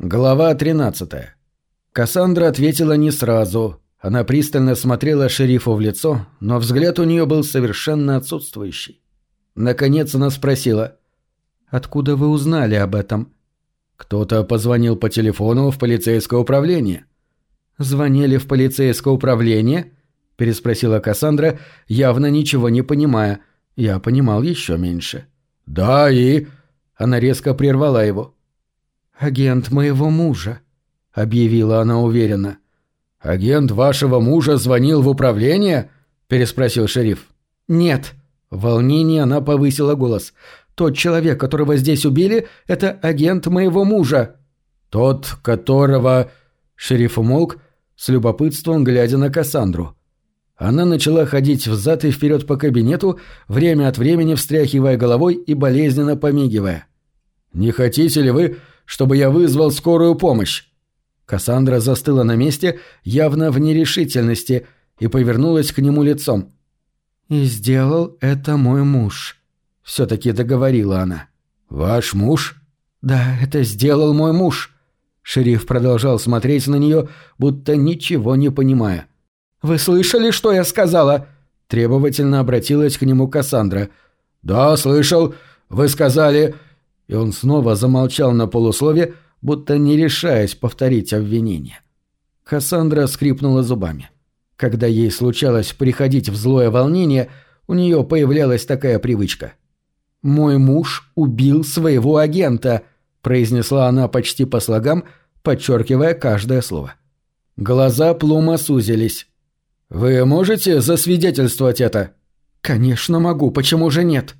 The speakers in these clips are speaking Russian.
Глава 13. Кассандра ответила не сразу. Она пристально смотрела шерифу в лицо, но взгляд у нее был совершенно отсутствующий. Наконец она спросила. «Откуда вы узнали об этом?» «Кто-то позвонил по телефону в полицейское управление». «Звонили в полицейское управление?» – переспросила Кассандра, явно ничего не понимая. Я понимал еще меньше. «Да, и...» Она резко прервала его. «Агент моего мужа», — объявила она уверенно. «Агент вашего мужа звонил в управление?» — переспросил шериф. «Нет». В волнении она повысила голос. «Тот человек, которого здесь убили, это агент моего мужа». «Тот, которого...» Шериф умолк, с любопытством глядя на Кассандру. Она начала ходить взад и вперед по кабинету, время от времени встряхивая головой и болезненно помигивая. «Не хотите ли вы, чтобы я вызвал скорую помощь?» Кассандра застыла на месте, явно в нерешительности, и повернулась к нему лицом. «И сделал это мой муж», — все-таки договорила она. «Ваш муж?» «Да, это сделал мой муж». Шериф продолжал смотреть на нее, будто ничего не понимая. «Вы слышали, что я сказала?» Требовательно обратилась к нему Кассандра. «Да, слышал. Вы сказали...» и он снова замолчал на полуслове, будто не решаясь повторить обвинение. Кассандра скрипнула зубами. Когда ей случалось приходить в злое волнение, у нее появлялась такая привычка. «Мой муж убил своего агента», — произнесла она почти по слогам, подчеркивая каждое слово. Глаза Плума сузились. «Вы можете засвидетельствовать это?» «Конечно могу, почему же нет?»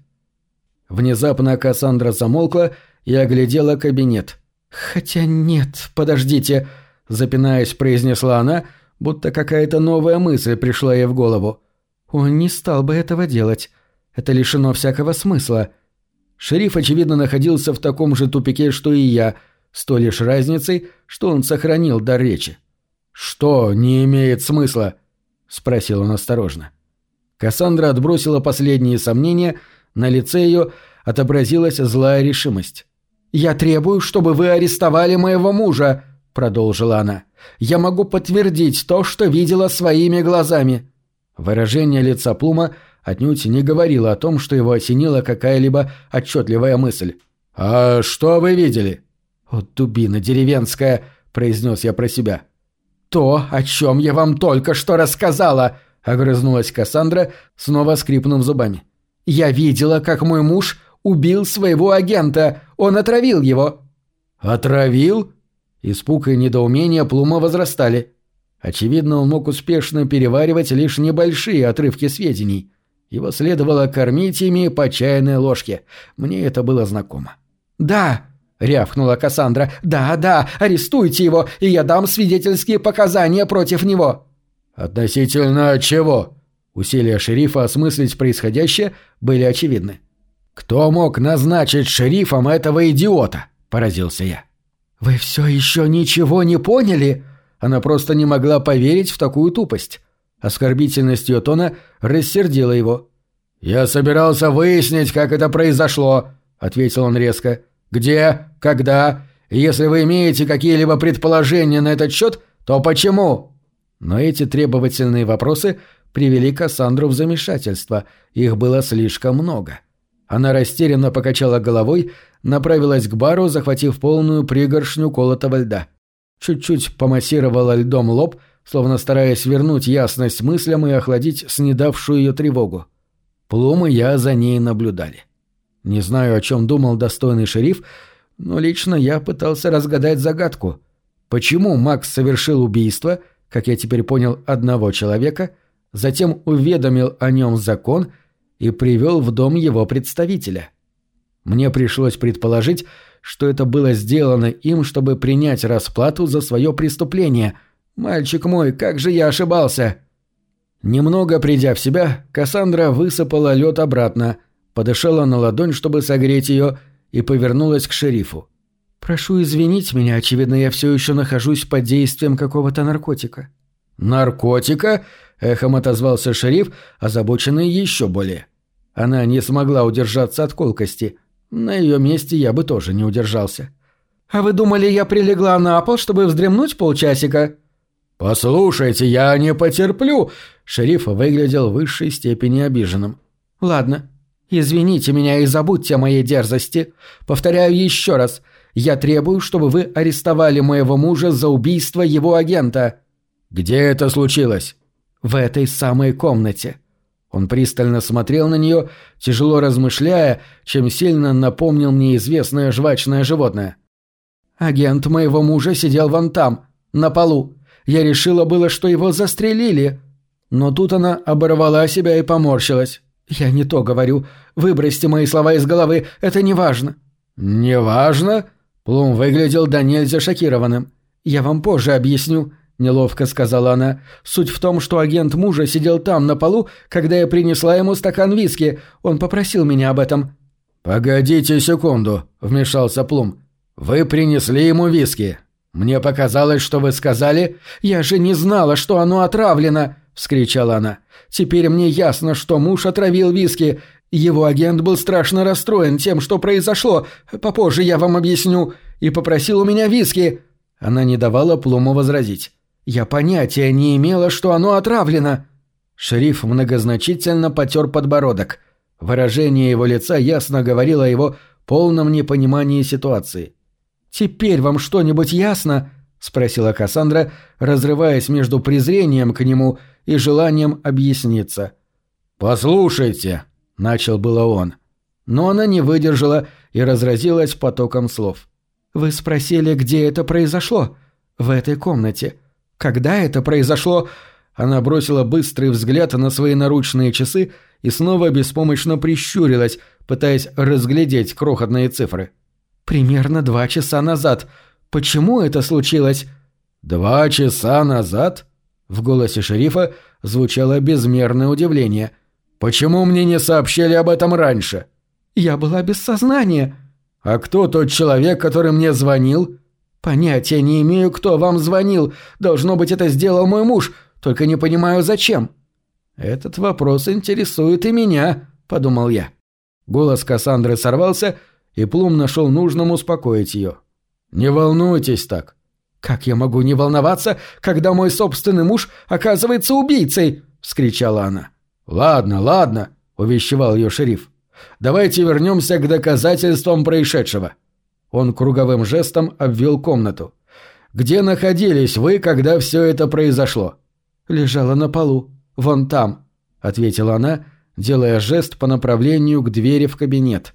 Внезапно Кассандра замолкла и оглядела кабинет. «Хотя нет, подождите», — запинаясь, произнесла она, будто какая-то новая мысль пришла ей в голову. «Он не стал бы этого делать. Это лишено всякого смысла». Шериф, очевидно, находился в таком же тупике, что и я, с той лишь разницей, что он сохранил дар речи. «Что не имеет смысла?» — спросил он осторожно. Кассандра отбросила последние сомнения — на лице ее отобразилась злая решимость. «Я требую, чтобы вы арестовали моего мужа», — продолжила она. «Я могу подтвердить то, что видела своими глазами». Выражение лица Плума отнюдь не говорило о том, что его осенила какая-либо отчетливая мысль. «А что вы видели?» «О, дубина деревенская», — произнес я про себя. «То, о чем я вам только что рассказала», — огрызнулась Кассандра, снова скрипнув зубами. Я видела, как мой муж убил своего агента. Он отравил его». «Отравил?» Испуг и недоумение Плума возрастали. Очевидно, он мог успешно переваривать лишь небольшие отрывки сведений. Его следовало кормить ими по чайной ложке. Мне это было знакомо. «Да!» — рявкнула Кассандра. «Да, да, арестуйте его, и я дам свидетельские показания против него». «Относительно чего?» Усилия шерифа осмыслить происходящее были очевидны. «Кто мог назначить шерифом этого идиота?» – поразился я. «Вы все еще ничего не поняли?» Она просто не могла поверить в такую тупость. Оскорбительность ее тона рассердила его. «Я собирался выяснить, как это произошло», — ответил он резко. «Где? Когда? Если вы имеете какие-либо предположения на этот счет, то почему?» Но эти требовательные вопросы привели Кассандру в замешательство, их было слишком много. Она растерянно покачала головой, направилась к бару, захватив полную пригоршню колотого льда. Чуть-чуть помассировала льдом лоб, словно стараясь вернуть ясность мыслям и охладить снедавшую ее тревогу. Плум я за ней наблюдали. Не знаю, о чем думал достойный шериф, но лично я пытался разгадать загадку. Почему Макс совершил убийство, как я теперь понял, одного человека — затем уведомил о нем закон и привел в дом его представителя. Мне пришлось предположить, что это было сделано им, чтобы принять расплату за свое преступление. Мальчик мой, как же я ошибался!» Немного придя в себя, Кассандра высыпала лед обратно, подышала на ладонь, чтобы согреть ее, и повернулась к шерифу. «Прошу извинить меня, очевидно, я все еще нахожусь под действием какого-то наркотика». «Наркотика?» — эхом отозвался шериф, озабоченный еще более. Она не смогла удержаться от колкости. На ее месте я бы тоже не удержался. А вы думали, я прилегла на пол, чтобы вздремнуть полчасика?» «Послушайте, я не потерплю!» Шериф выглядел в высшей степени обиженным. «Ладно, извините меня и забудьте о моей дерзости. Повторяю еще раз. Я требую, чтобы вы арестовали моего мужа за убийство его агента». «Где это случилось?» «В этой самой комнате». Он пристально смотрел на нее, тяжело размышляя, чем сильно напомнил мне известное жвачное животное. «Агент моего мужа сидел вон там, на полу. Я решила было, что его застрелили. Но тут она оборвала себя и поморщилась. Я не то говорю. Выбросьте мои слова из головы, это не важно». «Не важно?» Плум выглядел до нельзя шокированным. «Я вам позже объясню», — неловко сказала она. «Суть в том, что агент мужа сидел там, на полу, когда я принесла ему стакан виски. Он попросил меня об этом». «Погодите секунду», — вмешался Плум. «Вы принесли ему виски. Мне показалось, что вы сказали...» «Я же не знала, что оно отравлено!» — вскричала она. «Теперь мне ясно, что муж отравил виски. Его агент был страшно расстроен тем, что произошло. Попозже я вам объясню. И попросил у меня виски». Она не давала Плуму возразить. «Я понятия не имела, что оно отравлено». Шериф многозначительно потер подбородок. Выражение его лица ясно говорило о его полном непонимании ситуации. «Теперь вам что-нибудь ясно?» — спросила Кассандра, разрываясь между презрением к нему и желанием объясниться. «Послушайте», — начал было он. Но она не выдержала и разразилась потоком слов. «Вы спросили, где это произошло? В этой комнате. Когда это произошло?» Она бросила быстрый взгляд на свои наручные часы и снова беспомощно прищурилась, пытаясь разглядеть крохотные цифры. «Примерно два часа назад. Почему это случилось?» «Два часа назад?» В голосе шерифа звучало безмерное удивление. «Почему мне не сообщили об этом раньше?» «Я была без сознания». «А кто тот человек, который мне звонил?» «Понятия не имею, кто вам звонил. Должно быть, это сделал мой муж, только не понимаю, зачем». «Этот вопрос интересует и меня», — подумал я. Голос Кассандры сорвался, и Плум нашел нужным успокоить ее. «Не волнуйтесь так». «Как я могу не волноваться, когда мой собственный муж оказывается убийцей?» — вскричала она. «Ладно, ладно», — увещевал ее шериф. «Давайте вернемся к доказательствам происшедшего». Он круговым жестом обвел комнату. «Где находились вы, когда все это произошло?» «Лежала на полу. Вон там», — ответила она, делая жест по направлению к двери в кабинет.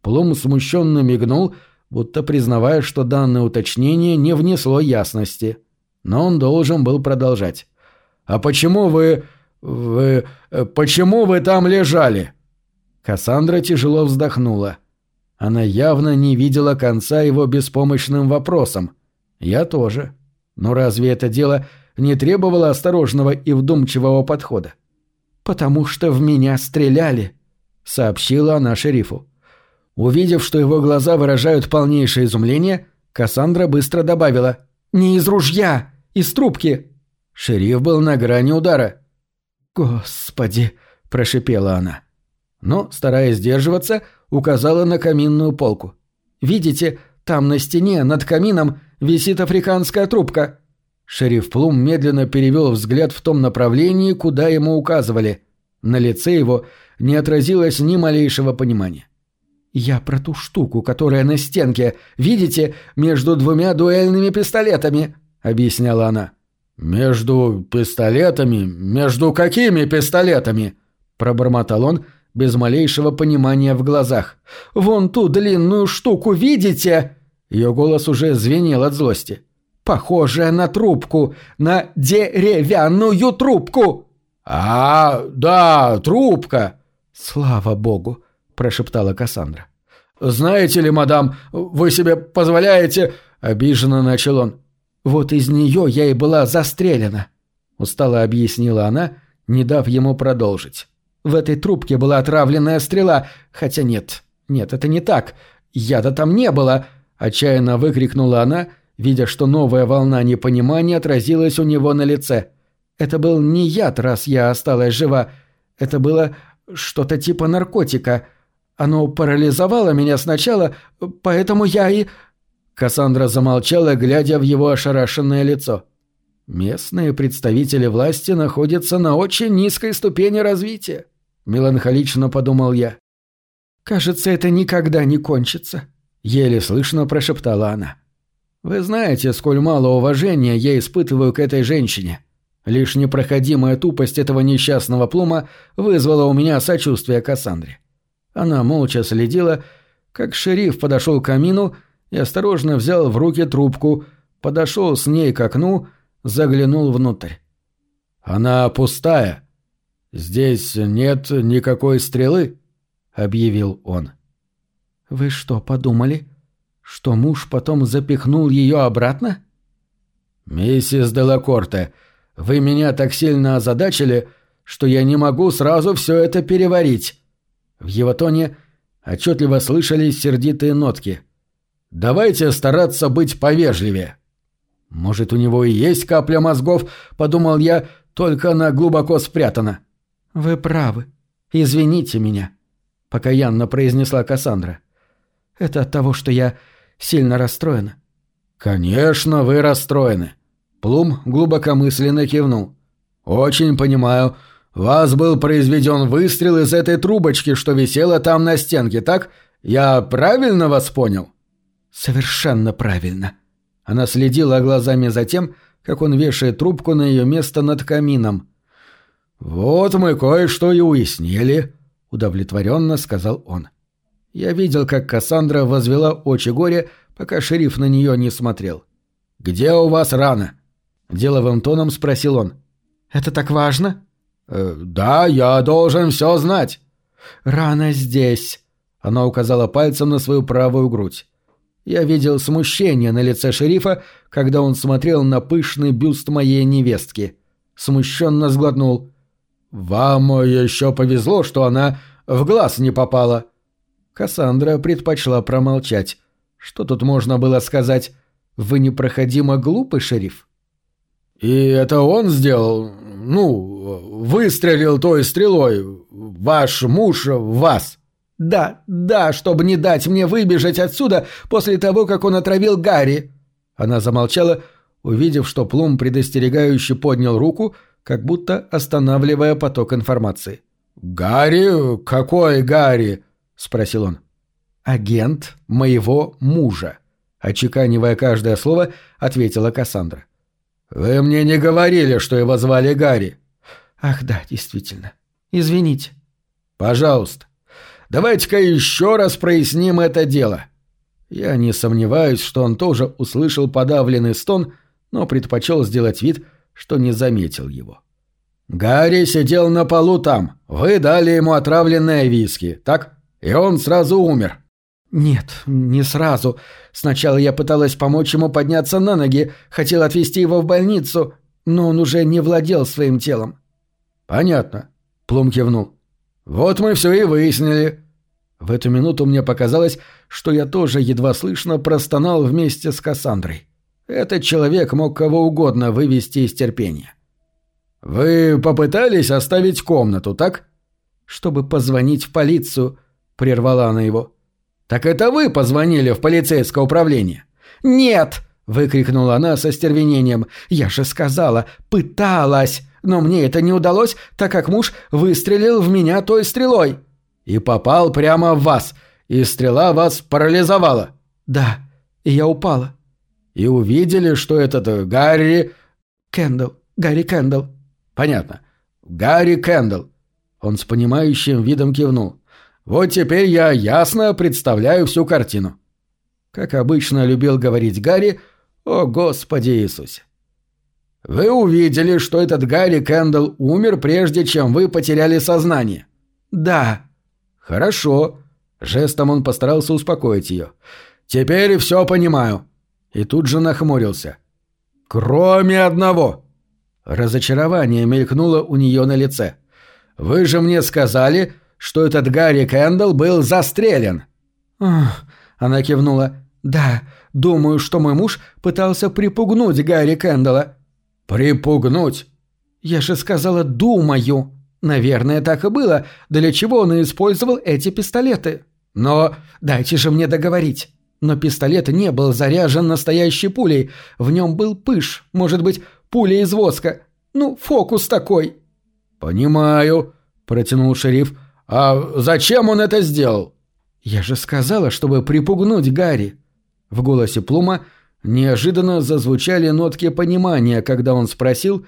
Плум смущенно мигнул, будто признавая, что данное уточнение не внесло ясности. Но он должен был продолжать. «А почему вы... вы... почему вы там лежали?» Кассандра тяжело вздохнула. Она явно не видела конца его беспомощным вопросом. Я тоже. Но разве это дело не требовало осторожного и вдумчивого подхода? «Потому что в меня стреляли», — сообщила она шерифу. Увидев, что его глаза выражают полнейшее изумление, Кассандра быстро добавила «Не из ружья, из трубки». Шериф был на грани удара. «Господи!» – прошипела она. Но, стараясь сдерживаться, указала на каминную полку. «Видите, там на стене, над камином, висит африканская трубка». Шериф Плум медленно перевел взгляд в том направлении, куда ему указывали. На лице его не отразилось ни малейшего понимания. «Я про ту штуку, которая на стенке, видите, между двумя дуэльными пистолетами», — объясняла она. «Между пистолетами? Между какими пистолетами?» — пробормотал он без малейшего понимания в глазах. «Вон ту длинную штуку видите?» Ее голос уже звенел от злости. «Похожая на трубку, на деревянную трубку!» «А, да, трубка!» «Слава богу!» прошептала Кассандра. «Знаете ли, мадам, вы себе позволяете...» — обиженно начал он. «Вот из нее я и была застрелена», — устало объяснила она, не дав ему продолжить. «В этой трубке была отравленная стрела, хотя нет, нет, это не так. Яда там не было», — отчаянно выкрикнула она, видя, что новая волна непонимания отразилась у него на лице. «Это был не яд, раз я осталась жива. Это было что-то типа наркотика». Оно парализовало меня сначала, поэтому я и...» Кассандра замолчала, глядя в его ошарашенное лицо. Местные представители власти находятся на очень низкой ступени развития, меланхолично подумал я. Кажется, это никогда не кончится, еле слышно прошептала она. Вы знаете, сколь мало уважения я испытываю к этой женщине. Лишь непроходимая тупость этого несчастного плума вызвала у меня сочувствие Кассандре. Она молча следила, как шериф подошел к камину и осторожно взял в руки трубку, подошел с ней к окну, заглянул внутрь. «Она пустая. Здесь нет никакой стрелы», — объявил он. «Вы что, подумали, что муж потом запихнул ее обратно?» «Миссис Делакорте, вы меня так сильно озадачили, что я не могу сразу все это переварить». В его тоне отчетливо слышались сердитые нотки. «Давайте стараться быть повежливее». «Может, у него и есть капля мозгов», — подумал я, — «только она глубоко спрятана». «Вы правы. Извините меня», — покаянно произнесла Кассандра. «Это от того, что я сильно расстроена». «Конечно, вы расстроены». Плум глубокомысленно кивнул. «Очень понимаю. Вас был произведен выстрел из этой трубочки, что висела там на стенке, так? Я правильно вас понял?» «Совершенно правильно». Она следила глазами за тем, как он вешает трубку на ее место над камином. «Вот мы кое-что и уяснили», — удовлетворенно сказал он. Я видел, как Кассандра возвела очи горе, пока шериф на нее не смотрел. «Где у вас рана?» — деловым тоном спросил он. «Это так важно?» э, «Да, я должен все знать». «Рана здесь», — она указала пальцем на свою правую грудь. Я видел смущение на лице шерифа, когда он смотрел на пышный бюст моей невестки. Смущенно сглотнул. «Вам еще повезло, что она в глаз не попала». Кассандра предпочла промолчать. Что тут можно было сказать? «Вы непроходимо глупый, шериф?» «И это он сделал? Ну, выстрелил той стрелой. Ваш муж в вас?» «Да, да, чтобы не дать мне выбежать отсюда после того, как он отравил Гарри!» Она замолчала, увидев, что Плум предостерегающе поднял руку, как будто останавливая поток информации. «Гарри? Какой Гарри?» — спросил он. «Агент моего мужа», — очеканивая каждое слово, ответила Кассандра. «Вы мне не говорили, что его звали Гарри». «Ах да, действительно. Извините». «Пожалуйста, Давайте-ка еще раз проясним это дело. Я не сомневаюсь, что он тоже услышал подавленный стон, но предпочел сделать вид, что не заметил его. Гарри сидел на полу там. Вы дали ему отравленное виски, так? И он сразу умер. Нет, не сразу. Сначала я пыталась помочь ему подняться на ноги, хотел отвезти его в больницу, но он уже не владел своим телом. Понятно. Плум кивнул. «Вот мы все и выяснили». В эту минуту мне показалось, что я тоже едва слышно простонал вместе с Кассандрой. Этот человек мог кого угодно вывести из терпения. «Вы попытались оставить комнату, так?» «Чтобы позвонить в полицию», — прервала она его. «Так это вы позвонили в полицейское управление?» «Нет!» — выкрикнула она со стервенением. «Я же сказала, пыталась!» Но мне это не удалось, так как муж выстрелил в меня той стрелой. И попал прямо в вас, и стрела вас парализовала. Да, и я упала. И увидели, что этот Гарри... Кендалл, Гарри Кендалл. Понятно. Гарри Кендалл. Он с понимающим видом кивнул. Вот теперь я ясно представляю всю картину. Как обычно любил говорить Гарри, о Господи Иисусе. Вы увидели, что этот Гарри Кэндалл умер, прежде чем вы потеряли сознание. Да. Хорошо. Жестом он постарался успокоить ее. Теперь все понимаю. И тут же нахмурился. Кроме одного. Разочарование мелькнуло у нее на лице. Вы же мне сказали, что этот Гарри Кэндалл был застрелен. Ох, она кивнула. Да, думаю, что мой муж пытался припугнуть Гарри Кэндалла. «Припугнуть?» «Я же сказала «думаю». Наверное, так и было. Для чего он использовал эти пистолеты? Но дайте же мне договорить. Но пистолет не был заряжен настоящей пулей. В нем был пыш, может быть, пуля из воска. Ну, фокус такой. «Понимаю», — протянул шериф. «А зачем он это сделал?» «Я же сказала, чтобы припугнуть Гарри». В голосе Плума неожиданно зазвучали нотки понимания, когда он спросил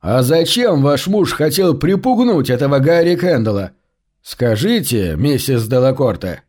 «А зачем ваш муж хотел припугнуть этого Гарри Кэндалла? Скажите, миссис Делакорте».